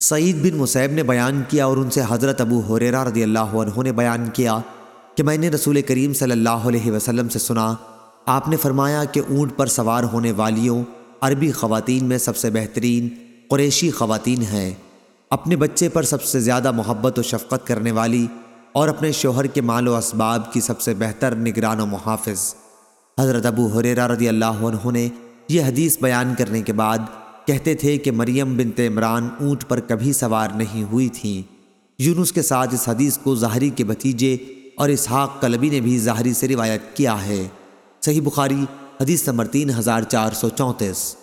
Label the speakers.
Speaker 1: سعید بن مسیب نے بیان کیا اور ان سے حضرت ابو حریرہ رضی اللہ عنہ نے بیان کیا کہ میں نے رسول کریم صلی اللہ علیہ وسلم سے سنا، آپ نے فرمایا کہ اونٹ پر سوار ہونے والیوں، عربی خواتین میں سب سے بہترین، قریشی خواتین ہیں۔ اپنے بچے پر سب سے زیادہ محبت و شفقت کرنے والی اور اپنے شوہر کے مال و اسباب کی سب سے بہتر نگران و محافظ۔ حضرت ابو حریرہ رضی اللہ عنہ نے یہ حدیث بیان کرنے کے بعد کہتے تھے کہ مریم بنت عمران اونٹ پر کبھی سوار نہیں ہوئی تھیں۔ یونس کے ساتھ اس حدیث کو ظاہری کے بھتیجے اور اسحاق قلبی نے بھی ظاہری سے روایت کیا ہے۔ صحیح بخاری، حدیث نمبر تین ہزار چار سو چونتیس۔